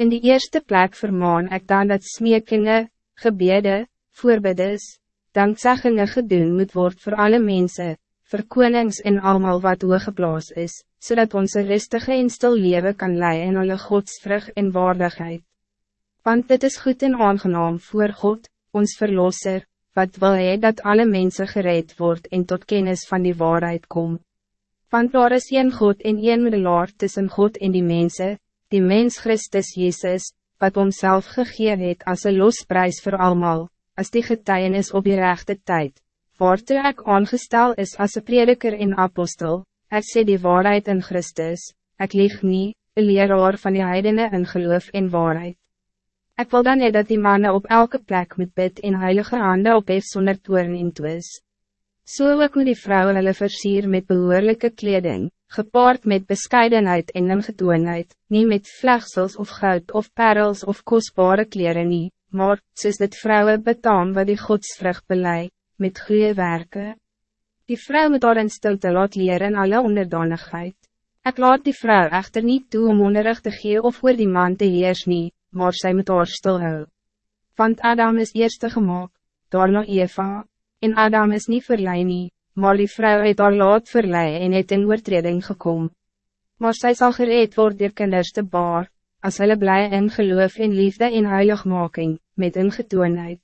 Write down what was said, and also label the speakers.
Speaker 1: In die eerste plek vermaan ik dan dat smeekingen, gebede, voorbedes, dankzeggingen gedoen moet worden voor alle mensen, voor konings en allemaal wat hooggeblaas is, zodat onze rustige en stil leven kan leiden in alle godsvrug en waardigheid. Want dit is goed en aangenaam voor God, ons Verlosser, wat wil hij dat alle mensen gereed wordt en tot kennis van die waarheid komt. Want daar is een God en een middelaar tussen God en die mensen, die mens Christus Jezus, wat homself gegeven het als een losprijs voor allemaal, als die getuienis op die rechte tijd. Waartoe ek aangestel is als een prediker en apostel, ek sê die waarheid in Christus, ek lieg nie, een leraar van die heidene in geloof en waarheid. Ik wil dan niet dat die mannen op elke plek met bid en heilige handen op heeft zonder toorn en twis. So ook moet die vrouwen hulle versier met behoorlijke kleding, gepaard met bescheidenheid en ingetoonheid, niet met vlegsels of goud of parels of kostbare kleren nie, maar, soos dit vrouwen betaam wat die godsvrug belei, met goede werken. Die vrouw moet daar in stilte laat leren alle onderdanigheid. Ik laat die vrouw echter niet toe om onderrig te gee of voor die man te heers nie, maar zij moet haar stilhou. Want Adam is eerste gemaakt, daarna Eva, en Adam is niet verlei nie, maar die vrouw het haar laat verlei en het in oortreding gekom. Maar zij zal gereed worden door kinders te baar, as hulle bly in geloof en liefde en heiligmaking, met ingetoonheid.